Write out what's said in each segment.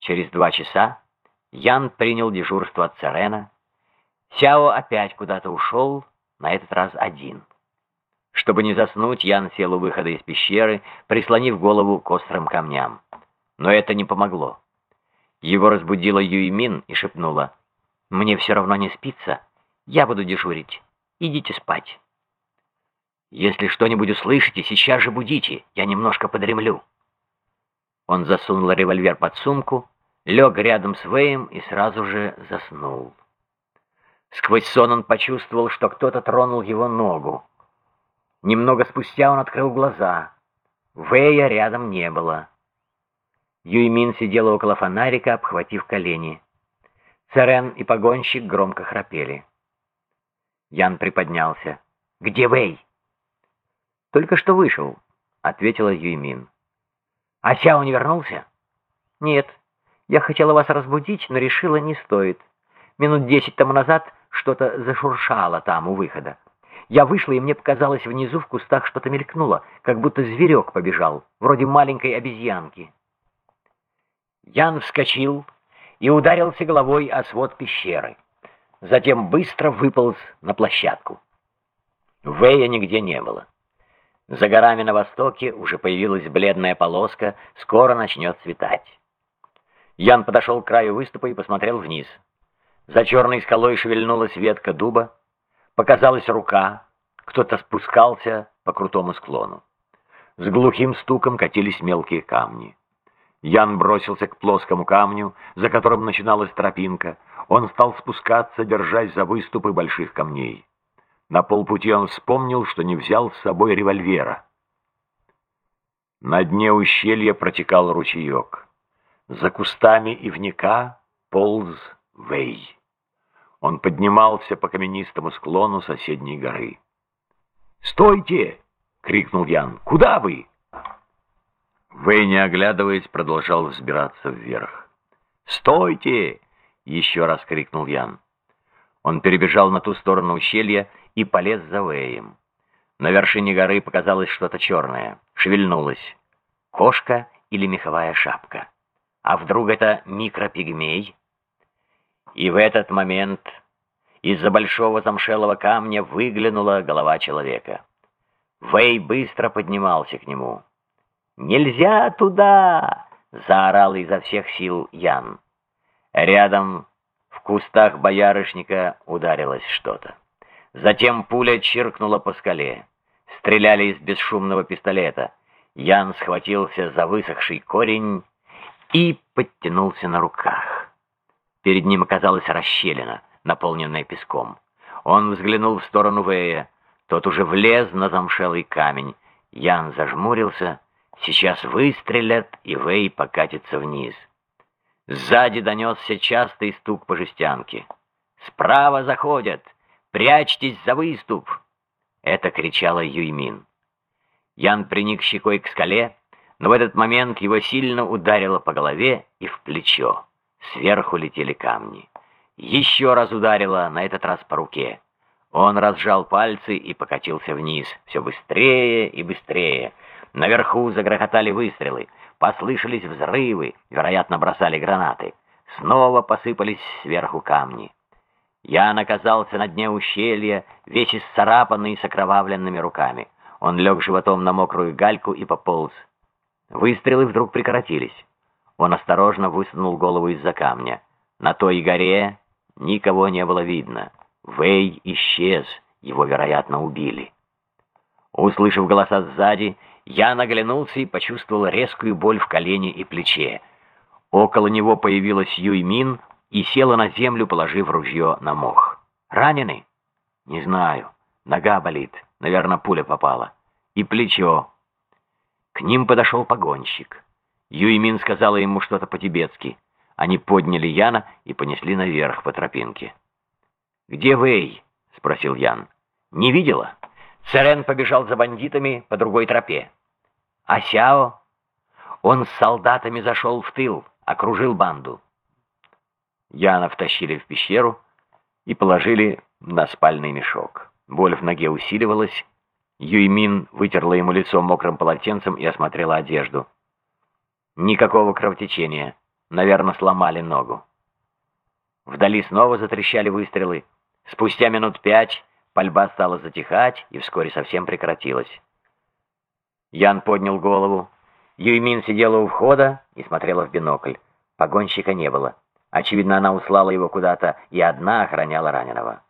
Через два часа Ян принял дежурство от Церена. Сяо опять куда-то ушел, на этот раз один. Чтобы не заснуть, Ян сел у выхода из пещеры, прислонив голову к острым камням. Но это не помогло. Его разбудила Юймин и шепнула, «Мне все равно не спится, я буду дежурить, идите спать». «Если что-нибудь услышите, сейчас же будите, я немножко подремлю». Он засунул револьвер под сумку, лег рядом с Вэем и сразу же заснул. Сквозь сон он почувствовал, что кто-то тронул его ногу. Немного спустя он открыл глаза. Вэя рядом не было. Юймин сидела около фонарика, обхватив колени. Церен и погонщик громко храпели. Ян приподнялся. «Где Вэй?» «Только что вышел», — ответила Юймин. «А Сяо не вернулся?» «Нет. Я хотела вас разбудить, но решила, не стоит. Минут десять тому назад что-то зашуршало там, у выхода. Я вышла, и мне показалось, внизу в кустах что-то мелькнуло, как будто зверек побежал, вроде маленькой обезьянки». Ян вскочил и ударился головой о свод пещеры. Затем быстро выполз на площадку. Вэя нигде не было. За горами на востоке уже появилась бледная полоска, скоро начнет светать. Ян подошел к краю выступа и посмотрел вниз. За черной скалой шевельнулась ветка дуба, показалась рука, кто-то спускался по крутому склону. С глухим стуком катились мелкие камни. Ян бросился к плоскому камню, за которым начиналась тропинка. Он стал спускаться, держась за выступы больших камней. На полпути он вспомнил, что не взял с собой револьвера. На дне ущелья протекал ручеек. За кустами ивника полз Вэй. Он поднимался по каменистому склону соседней горы. «Стойте!» — крикнул Ян. «Куда вы?» Вэй, не оглядываясь, продолжал взбираться вверх. «Стойте!» — еще раз крикнул Ян. Он перебежал на ту сторону ущелья и полез за Вэем. На вершине горы показалось что-то черное. Шевельнулось. Кошка или меховая шапка. А вдруг это микропигмей? И в этот момент из-за большого замшелого камня выглянула голова человека. Вэй быстро поднимался к нему. «Нельзя туда!» — заорал изо всех сил Ян. Рядом в кустах боярышника ударилось что-то. Затем пуля чиркнула по скале. Стреляли из бесшумного пистолета. Ян схватился за высохший корень и подтянулся на руках. Перед ним оказалась расщелина, наполненная песком. Он взглянул в сторону Вэя. Тот уже влез на замшелый камень. Ян зажмурился Сейчас выстрелят, и Вэй покатится вниз. Сзади донесся частый стук по жестянке. «Справа заходят! Прячьтесь за выступ!» Это кричала Юймин. Ян приник щекой к скале, но в этот момент его сильно ударило по голове и в плечо. Сверху летели камни. Еще раз ударило, на этот раз по руке. Он разжал пальцы и покатился вниз, все быстрее и быстрее. Наверху загрохотали выстрелы, послышались взрывы, вероятно, бросали гранаты. Снова посыпались сверху камни. Я оказался на дне ущелья, весь исцарапанный с окровавленными руками. Он лег животом на мокрую гальку и пополз. Выстрелы вдруг прекратились. Он осторожно высунул голову из-за камня. На той горе никого не было видно. Вэй исчез, его, вероятно, убили. Услышав голоса сзади, я наглянулся и почувствовал резкую боль в колене и плече. Около него появилась Юймин и села на землю, положив ружье на мох. «Раненый?» «Не знаю. Нога болит. Наверное, пуля попала. И плечо». К ним подошел погонщик. Юймин сказала ему что-то по-тибетски. Они подняли Яна и понесли наверх по тропинке. «Где Вэй?» — спросил Ян. «Не видела?» Церен побежал за бандитами по другой тропе. А Сяо? Он с солдатами зашел в тыл, окружил банду. Яна втащили в пещеру и положили на спальный мешок. Боль в ноге усиливалась. Юймин вытерла ему лицо мокрым полотенцем и осмотрела одежду. Никакого кровотечения. Наверное, сломали ногу. Вдали снова затрещали выстрелы. Спустя минут пять пальба стала затихать и вскоре совсем прекратилась. Ян поднял голову. Юймин сидела у входа и смотрела в бинокль. Погонщика не было. Очевидно, она услала его куда-то и одна охраняла раненого.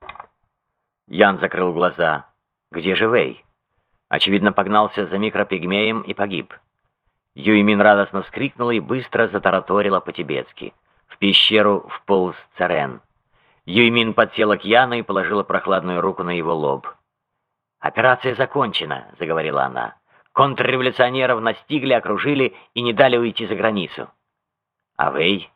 Ян закрыл глаза. Где же Вэй? Очевидно, погнался за микропигмеем и погиб. Юймин радостно вскрикнула и быстро затараторила по-тибетски. В пещеру вполз Царен. Юймин подсела к Яну и положила прохладную руку на его лоб. «Операция закончена», — заговорила она. «Контрреволюционеров настигли, окружили и не дали уйти за границу». «А Вэй?»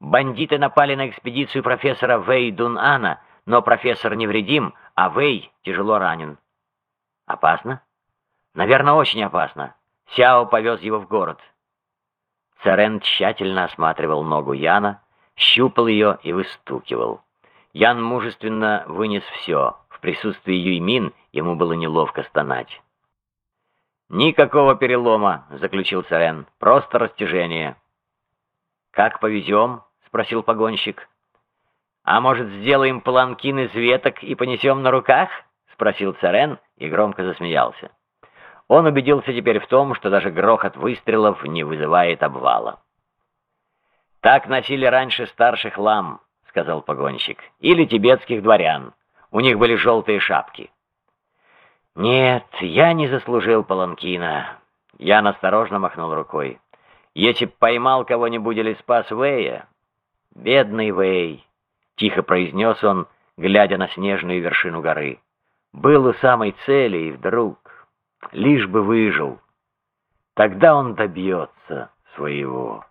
«Бандиты напали на экспедицию профессора Вэй Дун-Ана, но профессор невредим, а Вэй тяжело ранен». «Опасно?» «Наверное, очень опасно. Сяо повез его в город». Царен тщательно осматривал ногу Яна, щупал ее и выстукивал. Ян мужественно вынес все. В присутствии Юймин ему было неловко стонать. «Никакого перелома», — заключил Царен, — «просто растяжение». «Как повезем?» — спросил погонщик. «А может, сделаем паланкин из веток и понесем на руках?» — спросил Царен и громко засмеялся. Он убедился теперь в том, что даже грохот выстрелов не вызывает обвала. «Так носили раньше старших лам», — сказал погонщик, — «или тибетских дворян. У них были желтые шапки». «Нет, я не заслужил паланкина». Я осторожно махнул рукой. «Если б поймал кого-нибудь или спас Вэя...» «Бедный Вэй», — тихо произнес он, глядя на снежную вершину горы. «Был у самой цели, и вдруг, лишь бы выжил. Тогда он добьется своего».